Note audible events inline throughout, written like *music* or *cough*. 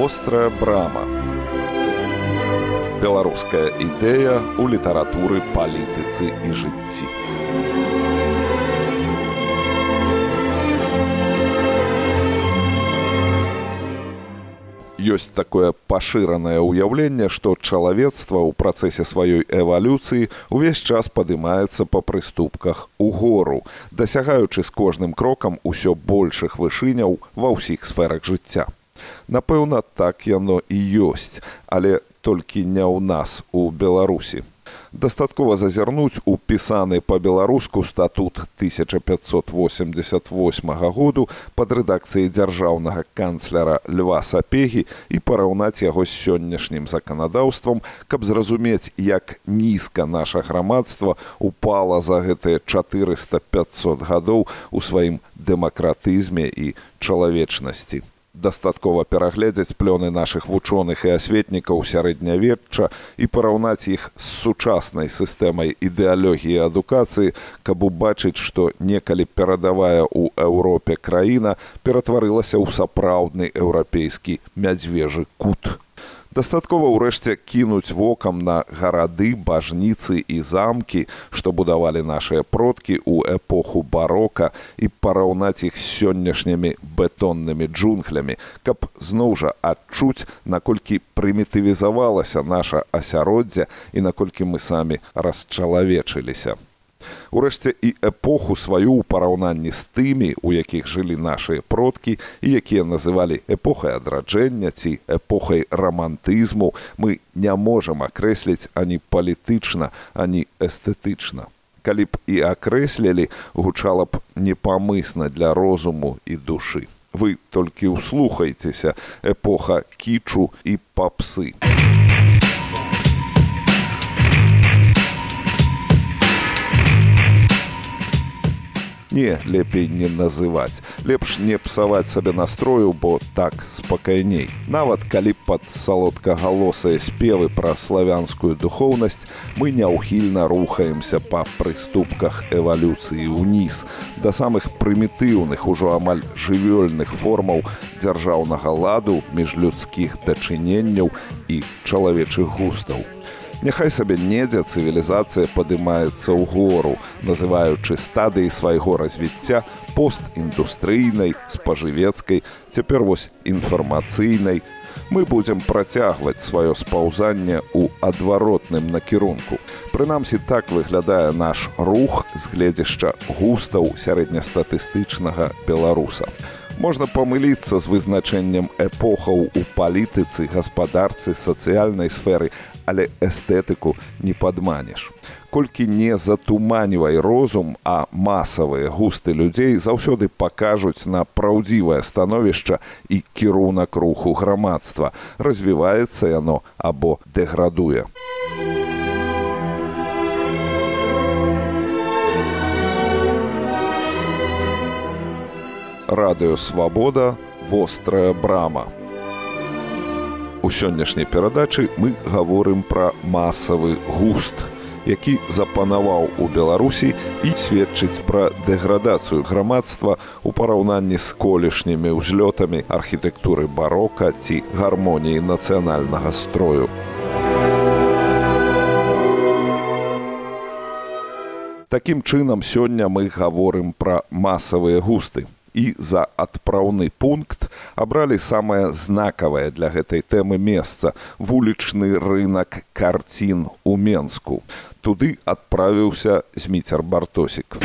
вострая брама. Беларуская ідэя ў літаратуры палітыцы і жыцці. Ёсць такое пашыранае ўяўленне што чалавецтва ў працэсе сваёй эвалюцыі увесь час падымаецца па прыступках у гору дасягаючы з кожным крокам усё большых вышыняў ва ўсіх сферах жыцця Напэўна, так яно і ёсць, але толькі не ў нас у Беларусі. Дастаткова зазірнуць у пісаны па-беларуску статут 1588 году пад рэдакцыяй дзяржаўнага канцляра Льва Сапегі і параўнаць яго з сённяшнім заканадаўствам, каб зразумець, як нізка наша грамадства упала за гэтыя 400-500 гадоў у сваім дэмакратызме і чалавечнасці дастаткова перагледзець плёны нашых вучоных і асветнікаў сярэднявечча і параўнаць іх з сучаснай сістэмай ідэалогіі адукацыі, каб убачыць, што некалі перадавая ў Еўропе краіна ператварылася ў сапраўдны еўрапейскі мядзвежы кут дастаткова ўрэшце кінуць вокам на гарады бажніцы і замкі што будавалі нашыя продкі ў эпоху барока і параўнаць іх з сённяшнімі бетоннымі джунглямі каб зноў жа адчуць наколькі прымітывізавалася наша асяроддзе і наколькі мы самі расчалавечыліся Урэшце і эпоху сваю ў параўнанні з тымі, у якіх жылі нашыя продкі і якія называлі эпохай адраджэння ці эпохай рамантызму, мы не можам акрэсліць ані палітычна, ані эстэтычна. Калі б і акрэслілі, гучала б непамысна для розуму і душы. Вы толькі ўслухайцеся эпоха кічу і папсы. Не лепей не называць лепш не псаваць сабе настрою бо так спакайней. Нават калі пад салодкагалосыя спевы пра славянскую духоўнасць мы няўхільна рухаемся па прыступках эвалюцыі ўніз. Да самых прымітыўных ужо амаль жывёльных формаў дзяржаўнага ладу міжлюдскіх дачыненняў і чалавечых густаў Няхай сабе недзе цывілізацыя падымаецца ў гору, называючы стадыі свайго развіцця постіндустрыйнай, спажывецкай, цяпер вось інфармацыйнай. Мы будзем працягваць сваё спаўзанне ў адваротным накірунку. Прынамсі так выглядае наш рух з гледзяшча густаў сярэднестатыстычнага беларуса можна памыліцца з вызначэннем эпохаў у палітыцы, гаспадарцы, сацыяльнай сферы, але эстэтыку не падманеш. Колькі не затуманівай розум, а масавыя густы людзей заўсёды пакажуць на праўдзівае становішча і кірунак руху грамадства, развіваецца яно або дэградуе. Радыёвабода вострая брама. У сённяшняй перадачы мы гаворым пра масавы густ, які запанаваў у Беларусі і сведчыць пра дэградацыю грамадства ў параўнанні з колішнімі ўзлётамі архітэктуры барока ці гармоніі нацыянальнага строю. Такім чынам сёння мы гаворым пра масавыя густы і за адпраўны пункт абралі самае знакавае для гэтай тэмы месца вулічны рынок карцін у менску. Туды адправіўся зміцер бартосік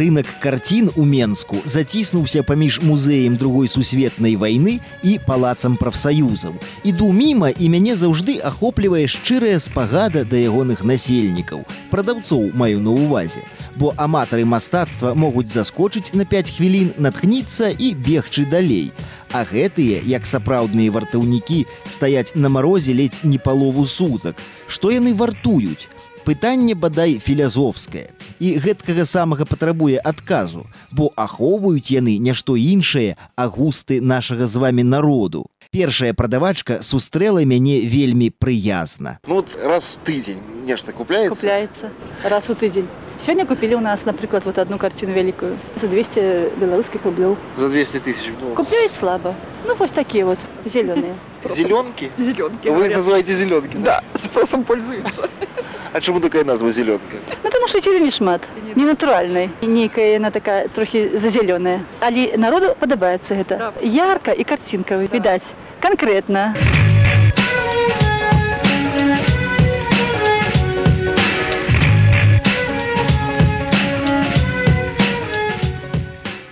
рынок карцін у менску заціснуўся паміж музеем другой сусветнай вайны і палацам прафсаюзаў іду міма і мяне заўжды ахоплівае шчырая спагада да ягоных насельнікаў. Прадаўцоў маю на увазе бо аматары мастацтва могуць заскочыць на 5 хвілін натхніцца і бегчы далей. А гэтыя як сапраўдныя вартаўнікі стаяць на марозе ледзь не палову сутак. Што яны вартуюць пытанне бадай філязофскае і гэткага самага патрабуе адказу бо ахоўваюць яны нешто іншае а густы нашага з вами народу. Першая прадавачка сустрэла мяне вельмі прыязна. Ну, вот раз тыдзень нешта купляецца. Купляецца. Раз у тыдзень сёння купілі ў нас напрыклад вот одну карціну вялікую за 200 беларускіх рублёў за 200 тысяч купляюць слаба ну вось такія вот зялёныя зеленки зеленки вы их называете зеленки да? Спросом пользуюцца *laughs* а чему такая назва зеленка потому что зелені шмат не натуральнай нейкая яна такая трохі зазялёная але народу падабаецца гэта ярка і карцінка відаць конкретно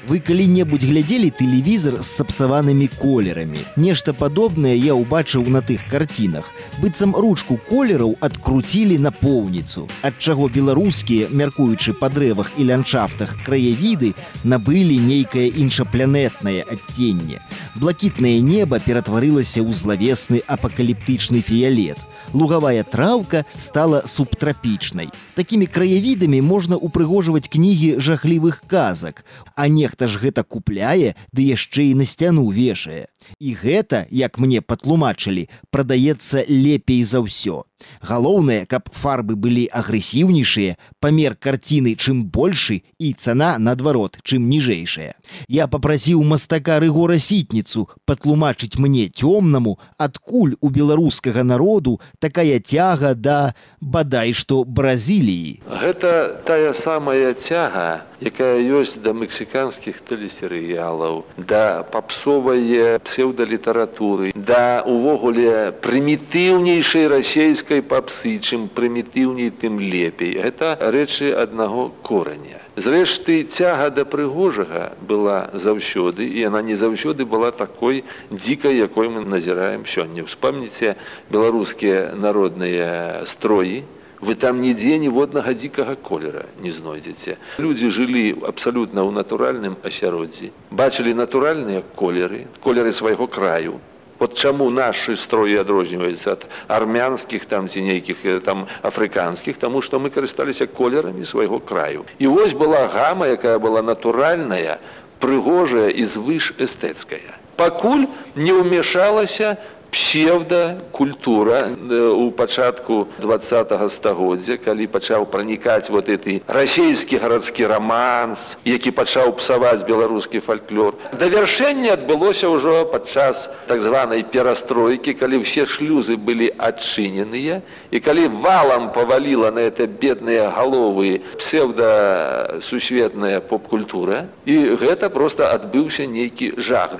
Вы калі-небудзь глядзелі тэлевізор з сапсаванымі колерамі. Нешта падобнае я ўбачыў на тых карцінах. быццам ручку колераў адкруцілі на поўніцу, ад чаго беларускія, мяркуючы па дрэвах і ландшафтах краявіды набылі нейкае іншапланетнае адценне. Блакітнае неба ператварылася ў злавесны апакаліптычны фіялет. Лугавая траўка стала субтрапічнай. Такімі краявідамі можна ўпрыгожваць кнігі жахлівых казак, а нехта ж гэта купляе, ды яшчэ і на сцяну вешае. І гэта, як мне патлумачылі, прадаецца лепей за ўсё. Галоўнае, каб фарбы былі агрэсіўнейшыя, памер карціны чым большы і цана наадварот, чым ніжэйшая. Я папрасіў мастака рыгора сітніцу патлумачыць мне цёмнаму, адкуль у беларускага народу такая цяга да бадай што бразіліі. Гэта тая самая цяга, якая ёсць да мексіканскіх тэлесерыялаў, да папсовае псеўдалітаратуры, да увогуле прымітыўнейшай расійскай папсы, чым прымітыўней тым лепей. Гэта рэчы аднаго кораня. Зрэшты, цяга да прыгожага была заўсёды і яна не заўсёды была такой дзікай, якой мы назіраем сёння. Успомніце беларускія народныя строі, вы там нідзе ніводнага дзікага колера не знойдзеце. Людзі жылі абсалютна ў натуральным асяроддзі, бачылі натуральныя колеры, колеры свайго краю. Вот чаму нашы строі адрозніваюцца ад армянскіх там ці нейкіх там афрыканскіх, таму што мы карысталіся колерамі свайго краю. І вось была гама, якая была натуральная, прыгожая і звыш эстэцкая. Пакуль не ўмешалася псевдокультура у пачатку два стагоддзя калі пачаў пранікаць вот этой расійскі гарадскі романс які пачаў псаваць беларускі фальклор давяршэнне адбылося ўжо падчас так званай перастройкі калі ўсе шлюзы былі адчыненыя і калі валам паваліла на это бедныя галовы псевда сусветная поп-культура і гэта просто адбыўся нейкі жах.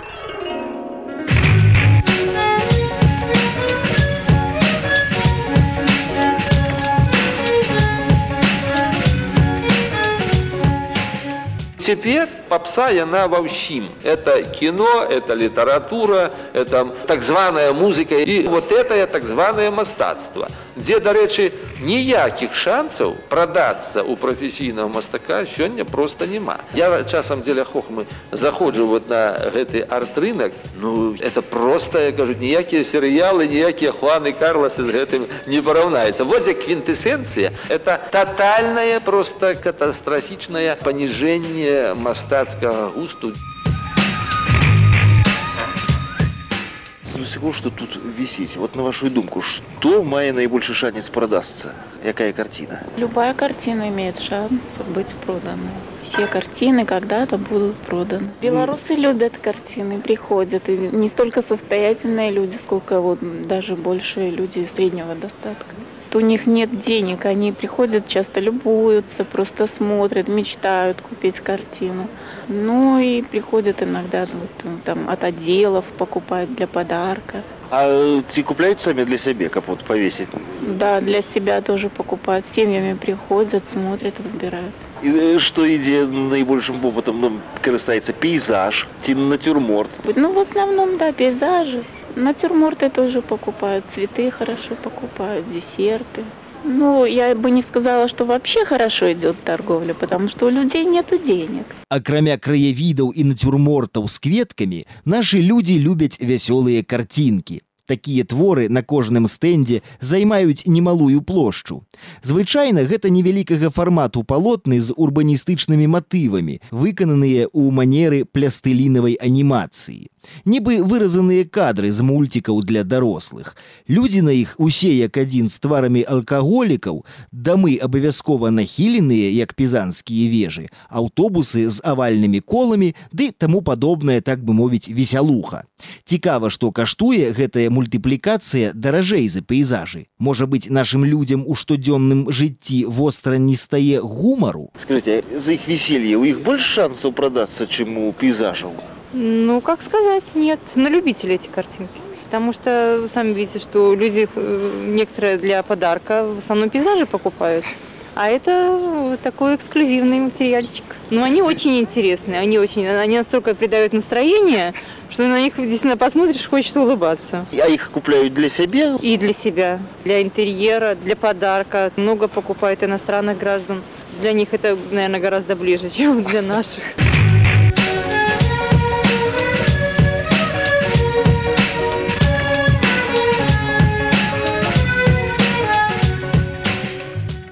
Теперь попса яна ва ўсім. Это кино, это литература, это так званая музыка и вот это так званое мастацтва, дзе дарэчы ніякіх шансаў прадацца ў прафесійнага мастака сёння просто няма. Я часам дзеля хохмы заходжу вот на гэты арт-рынок, ну это просто я кажу ніякія серыялы, ніякія хваны Карласы з гэтым не параўнаюцца. Вот дзе квінтэсенцыя это тотальнае просто катастрафічнае паніжэнне мастацкага густу. Всего, что тут висит. Вот на вашу думку, что мае наибольший шанец продастся? Какая картина? Любая картина имеет шанс быть проданной. Все картины когда-то будут проданы. Белорусы mm. любят картины, приходят. И не столько состоятельные люди, сколько вот даже больше люди среднего достатка у них нет денег, они приходят, часто любуются, просто смотрят, мечтают купить картину. Ну и приходят иногда вот, там, от отделов покупать для подарка. А те купляют сами для себя, как вот повесить? Да, для себя тоже покупают. Семьями приходят, смотрят, выбирают. И что идея наибольшим опытом ну, корыстается? Пейзаж, натюрморт? Ну, в основном, да, пейзажи. Натюрморты тоже покупают, цветы хорошо покупают, десерты. Ну, я бы не сказала, что вообще хорошо идет торговля, потому что у людей нету денег. Акрамя краявідаў і натюрмортаў з кветкамі, нашы людзі любяць вясёлыя карцінкі. Такія творы на кожным стэндзе займаюць немалую плошчу. Звычайна гэта невялікага фармату палотны з урбаністычнымі матывамі, выкананыя ў манеры плястылінавай анімацыі. Нібы выразаныя кадры з мульцікаў для дарослых. Людзі на іх усе як адзін з тварамі алкаголікаў, дамы абавязкова нахіленыя, як пізанскія вежы, аўтобусы з авальнымі коламі ды таму падобнае, так бы мовіць весялуха. Цікава, што каштуе гэтая мультыплікацыя даражэй за пейзажы. Можа быць, нашым людзям у штодзённым жыцці востра не стае гумару. Скажите, а за их веселье у них больше шансов продаться, чем у пейзажев? Ну, как сказать, нет. На любителей эти картинки. Потому что сами видите, что люди э, некоторые для подарка в основном пейзажи покупают. А это такой эксклюзивный материальчик. Но они очень интересные, они очень, они настолько придают настроение, что на них действительно посмотришь, хочется улыбаться. А их купляют для себя? И для себя, для интерьера, для подарка. Много покупают иностранных граждан. Для них это, наверное, гораздо ближе, *laughs* чем для наших.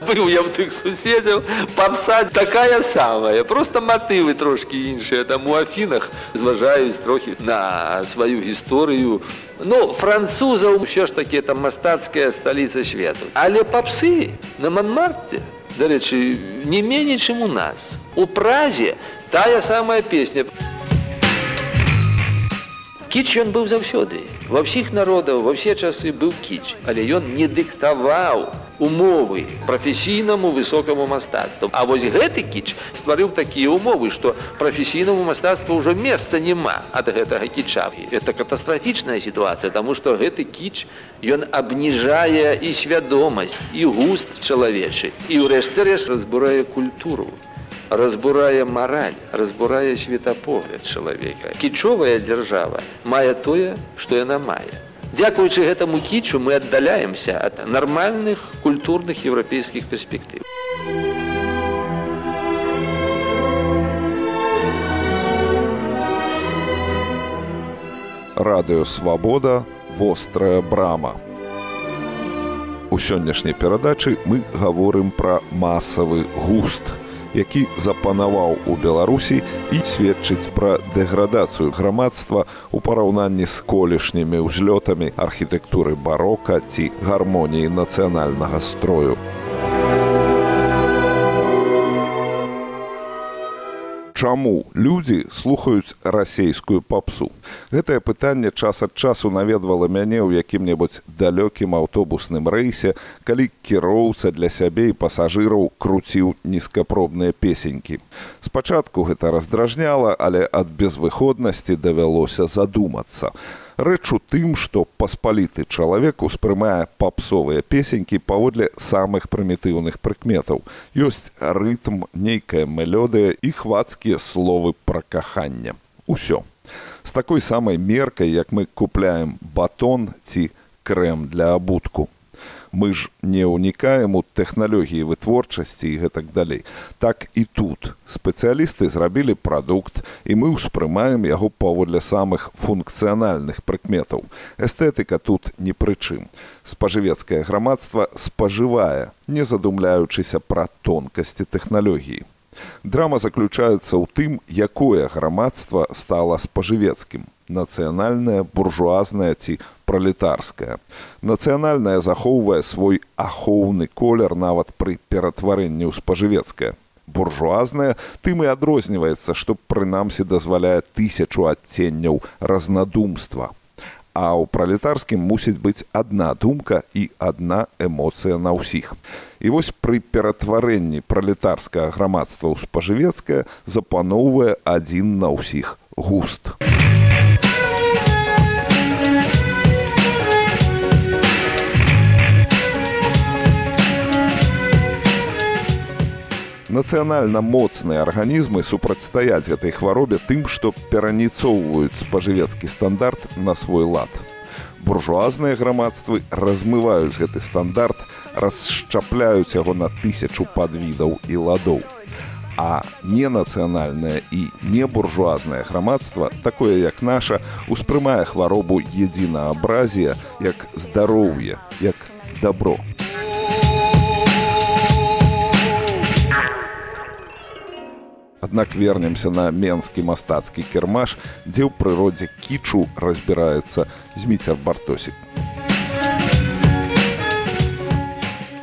Быў я ў тых суседзяў, папса такая самая, просто матывы трошкі іншыя там у афінах зважаюць трохі на сваю гісторыю. Ну, французаў ўсё ж такі там мастацкая сталіца свету. Але папсы на Манмарте, дарэчы, не меней, чым у нас. У празе тая самая песня. Кіч ён быў заўсёды. Ва ўсіх народаў ва ўсе часы быў кіч, але ён не дыктаваў умовы прафесійнаму высокаму мастацтву. А вось гэты кіч стварыў такія умовы, што прафесійнаму мастацтву ўжо месца няма ад гэтага кіча. Это катастрафічная сітуацыя, таму што гэты кіч ён абніжае і свядомасць і густ чалавечы і ўрэшце рэш разбурае культуру разбурае мараль, разбурае светапогляд чалавека. Кічовая дзяржава мае тое, што яна мае. Дзякуючы гэтаму кічу мы аддаляемся ад нармальных культурных еўрапейскіх перспектыў. Радыё Свабода, вострая брама. У сённяшняй перадачы мы гаворым пра масавы густ – які запанаваў у беларусі і сведчыць пра дэградацыю грамадства у параўнанні з колішнімі ўзлётамі архітэктуры барока ці гармоніі нацыянальнага строю чаму людзі слухаюць расейскую папсу? Гэтае пытанне час ад часу наведвала мяне ў якім-небудзь далёкім аўтобусным рэйсе калі кіроўца для сябе і пасажыраў круціў нізкапробныя песенькі. Спачатку гэта раздражняла але ад безвыходнасці давялося задумацца рэч у тым што паспаліты чалавек успрымае папсовыя песенькі паводле самых прымітыўных прыкметаў. Ёсць рытм нейкая мелёдыя і хвацкія словы пра кахання усё. З такой самай меркай як мы купляем батон ці крэм для абутку мы ж не ўнікаем у тэхналогіі вытворчасці і гэтак далей. Так і тут спецыялісты зрабілі прадукт і мы ўспрымаем яго паводле самых функцыянальных прыкметаў. Эстэтыка тут ні пры чым. Спажывецкае грамадства спажывае, не задумляючыся пра тонкасці тэхналогіі. Драма заключаецца ў тым, якое грамадства стала спажывецкім нацыянальная буржуазная ці пралетарская. Нацыянальная захоўвае свой ахоўны колер нават пры ператварэнні ў спажывецкае. Буржуазная тым і адрозніваецца, што прынамсі дазваляе тысячу адценняў разнадумства. А ў пралетарскім мусіць быць адна думка і адна эмоцыя на ўсіх. І вось пры ператварэнні пралетарскага грамадства ў спажывецкае запаноўвае адзін на ўсіх густ. Нацыянальна моцныя арганізмы супрацьстаяць гэтай хваробе тым, што пераніцоўваюць спажывецкі стандарт на свой лад. Буржуазныя грамадствы размываюць гэты стандарт, расшчапляюць яго на тысячу падвідаў і ладоў. А ненацыянальнае і небуржуазнае грамадства, такое як наша, успрымае хваробу едзінаабразія як здароўе, як дабро. Аднак вернемся на менскі мастацкі кірмаш, дзе ў прыродзе кічу разбіраецца зміцер бартосік.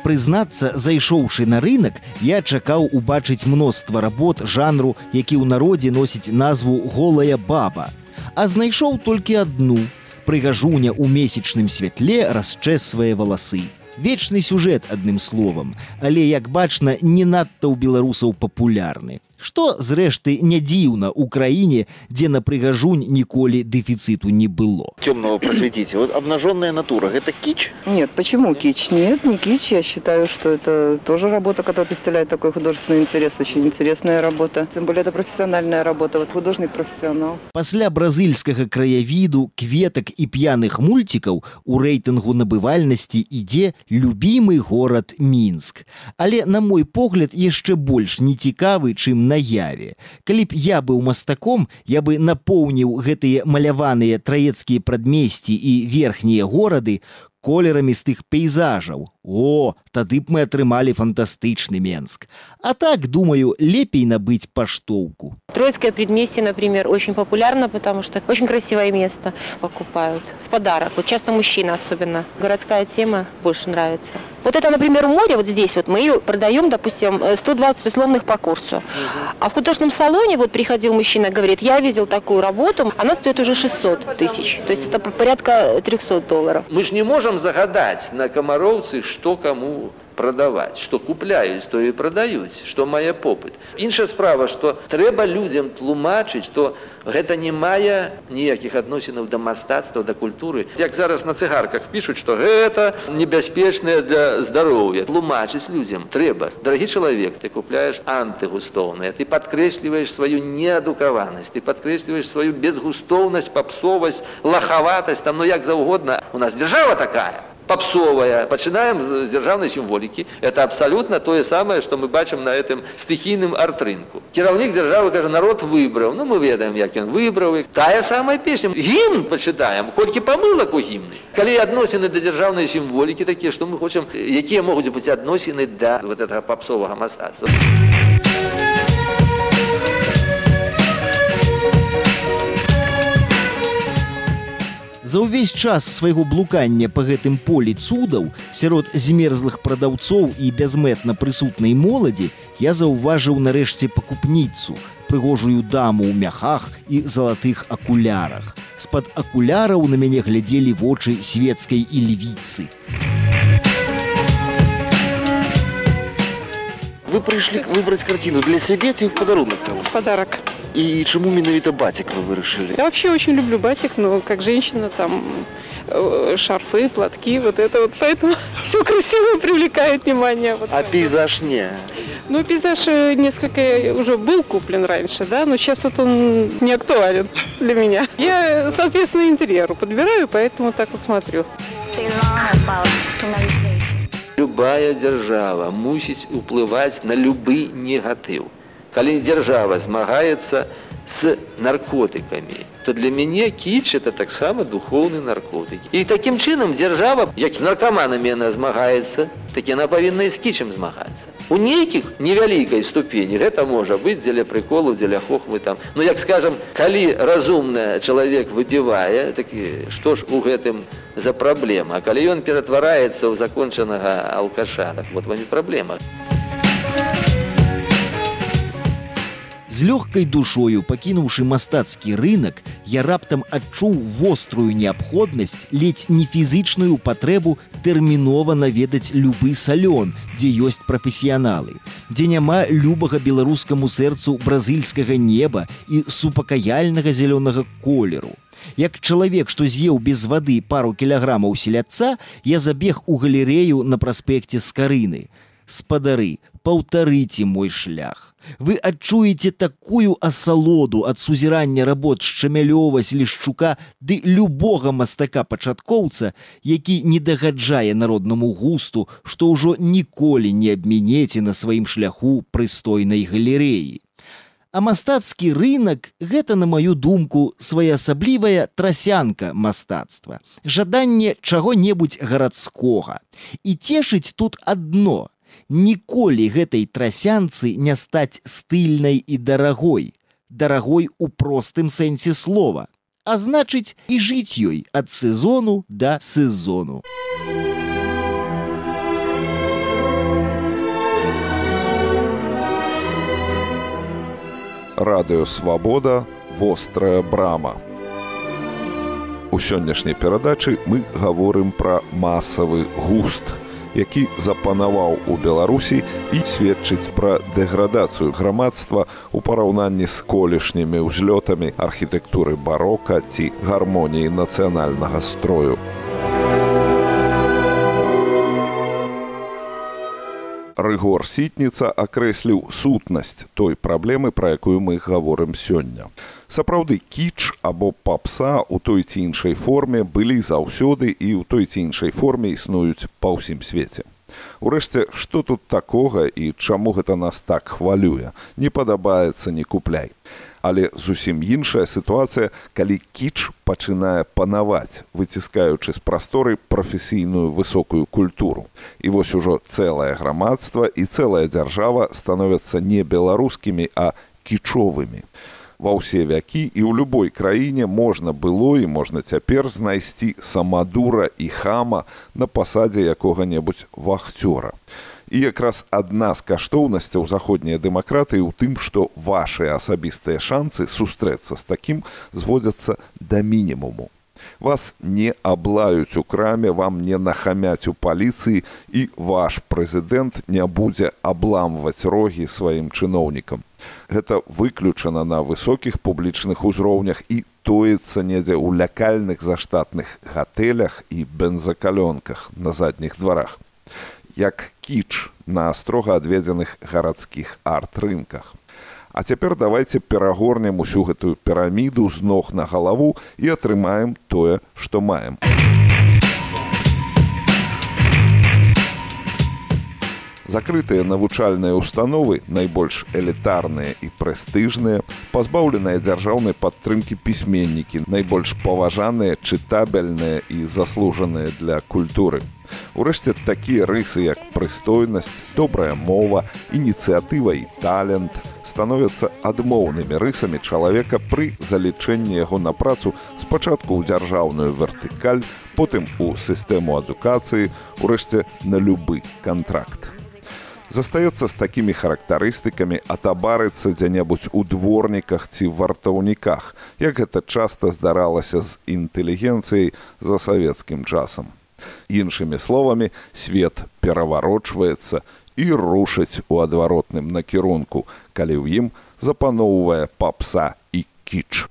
Прызнацца, зайшоўшы на рынок, я чакаў убачыць мноства работ жанру, які ў народзе носіць назву голая баба. А знайшоў толькі адну. Прыгажуня ў месячным святле расчэсвае валасы. Вечны сюжэт адным словам, але як бачна, не надта ў беларусаў папулярны. Што, зрэшты, не дзіўна ў краіне, дзе на прыгажунь ніколі дэфіцыту не было. Темного просветите. Вот обнаженная натура, это кич? Нет, почему кич? Нет, не кич. Я считаю, что это тоже работа, которая представляет такой художественный интерес. Очень интересная работа. Тем более это профессиональная работа. Вот художник профессионал. Пасля бразыльскага краявіду, кветак і п'яных мульцікаў у рэйтынгу набывальнасці ідзе любімы горад Мінск. Але, на мой погляд, яшчэ больш нецікавы, чым наяве. Калі б я быў мастаком, я бы напоўніў гэтыя маляваныя траецкія прадмесці і верхнія горады колерамі з тых пейзажаў. О, тады б мы атрымалі фантастычны Менск. А так, думаю, лепей набыць паштоўку. Троицкое предместье, например, очень популярно, потому что очень красивое место покупают в подарок. Вот часто мужчины особенно. Городская тема больше нравится. Вот это, например, у моря, вот здесь вот мы ее продаем, допустим, э, 120 условных по курсу. А в художественном салоне вот приходил мужчина, говорит, я видел такую работу, она стоит уже 600 тысяч. То есть это порядка 300 долларов. Мы ж не можем загадать на камароўцы, што каму прадаваць, што купляюць, то і прадаюць, што мае попыт. Іншая справа, што трэба людзям тлумачыць, што гэта не мае ніякіх адносінаў да мастацтва, да культуры. Як зараз на цыгарках пішуць, што гэта небяспечнае для здароўя. Тлумачыць людзям трэба. Дарагі чалавек, ты купляеш антыгустоўнае, ты падкрэсліваеш сваю неадукаванасць, ты падкрэсліваеш сваю безгустоўнасць, папсовасць, лахаватасць, там ну як заўгодна. У нас дзяржава такая попсовая. Пачинаем з дзяржаўнай сімволікі. Это абсалютна тое самае, што мы бачым на гэтым стыхійным арт-рынку. Кіраўнік дзяржавы кажа, народ выбраў. Ну мы ведаем, як ён выбраў іх. Тая самая песня. Гімн пачытаем, колькі памылак у гімны. Калі адносіны да дзяржаўнай сімволікі такія, што мы хочам, якія могуць быць адносіны да вот этого папсовага мастацтва. За ўвесь час свайго блукання па гэтым полі цудаў сярод змерзлых прадаўцоў і бязмэтна прысутнай моладзі я заўважыў нарэшце пакупніцу, прыгожую даму ў мяхах і залатых акулярах. З-пад акуляраў на мяне глядзелі вочы свецкай і львіцы. Вы пришли выбрать картину для себя, ці в подарунок кому? Подарок. И чему именно батик вы вырашили? Я вообще очень люблю батик, но как женщина там э, шарфы, платки, вот это вот. Поэтому *laughs* все красиво привлекает внимание. Вот А так пейзаж не. Ну, пейзаж э, несколько уже был куплен раньше, да, но сейчас вот он не актуален для меня. Я, соответственно, интерьеру подбираю, поэтому так вот смотрю. Любая дзяржава мусіць уплываць на любы негатыў. Калі дзяржава змагаецца з наркотыкамі, то для мяне кіч это таксама духоўны наркотык. І такім чынам дзяржава, як з наркаманамі яна змагаецца, так яна павінна і з кічам змагацца. У нейкіх невялікай ступені гэта можа быць дзеля прыколу, дзеля хохмы там. Ну як скажам, калі разумны чалавек выпівае, так і што ж у гэтым за праблема. А калі ён ператвараецца ў закончанага алкаша, так вот вам і праблема. З лёгкай душою пакінуўшы мастацкі рынок, я раптам адчуў вострую неабходнасць ледзь не фізычную патрэбу тэрмінова наведаць любы салён, дзе ёсць прафесіяналы, дзе няма любага беларускаму сэрцу бразыльскага неба і супакаяльнага зялёнага колеру. Як чалавек, што з'еў без вады пару кілаграмаў селядца, я забег у галерею на праспекце скарыны. Спадары, паўтарыце мой шлях. Вы адчуеце такую асалоду ад сузірання работ шчамялёва селішчука ды любога мастака-пачаткоўца, які не дагаджае народнаму густу, што ўжо ніколі не абмінеце на сваім шляху прыстойнай галерэі. А мастацкі рынок гэта, на маю думку, своеасаблівая трасянка мастацтва, жаданне чаго-небудзь гарадскога. І цешыць тут адно. Ніколі гэтай трасянцы не стаць стыльнай і дарагой, дарагой у простым сэнсе слова, а значыць і жыць ёй ад сезону да сезону. радыё свабода вострая брама. У сённяшняй перадачы мы гаворым пра масавы густ які запанаваў у беларусі і сведчыць пра дэградацыю грамадства у параўнанні з колішнімі ўзлётамі архітэктуры барока ці гармоніі нацыянальнага строю рыгор сітніца акрэсліў сутнасць той праблемы пра якую мы гаворым сёння. Сапраўды кіч або папса у той ці іншай форме былі заўсёды і ў той ці іншай форме існуюць па ўсім свеце. Урэшце што тут такога і чаму гэта нас так хвалюе? Не падабаецца не купляй але зусім іншая сітуацыя калі кіч пачынае панаваць выціскаючы з прасторы прафесійную высокую культуру. І вось ужо цэлае грамадства і цэлая дзяржава становяцца не беларускімі а кічовымі. Ва ўсе вякі і ў любой краіне можна было і можна цяпер знайсці самадура і хама на пасадзе якога-небудзь вахцёра І якраз адна з каштоўнасцяў заходняй дэмакратыі ў тым, што вашыя асабістыя шанцы сустрэцца з такім зводзяцца да мінімуму. Вас не аблаюць у краме, вам не нахамяць у паліцыі і ваш прэзідэнт не будзе абламваць рогі сваім чыноўнікам. Гэта выключана на высокіх публічных узроўнях і тоецца недзе ў лякальных заштатных гатэлях і бензакалёнках на задніх дварах як кіч на строга адведзеных гарадскіх арт-рынках. А цяпер давайте перагорнем усю гэтую піраміду з ног на галаву і атрымаем тое, што маем. Закрытыя навучальныя установы, найбольш элітарныя і прэстыжныя, пазбаўленыя дзяржаўнай падтрымкі пісьменнікі, найбольш паважаныя, чытабельныя і заслужаныя для культуры. Урэшце такія рысы, як прыстойнасць, добрая мова, ініцыятыва і талент становяцца адмоўнымі рысамі чалавека пры залічэнні яго на працу спачатку ў дзяржаўную вертыкаль, потым у сістэму адукацыі, урэшце на любы кантракт. Застаецца з такімі характарыстыкамі атабарыцца дзе-небудзь у дворніках ці вартаўніках, як гэта часта здаралася з інтэлігенцыяй за савецкім часам. Іншымі словамі, свет пераварочваецца і рушыць у адваротным накірунку, калі ў ім запаноўвае папса і кіч.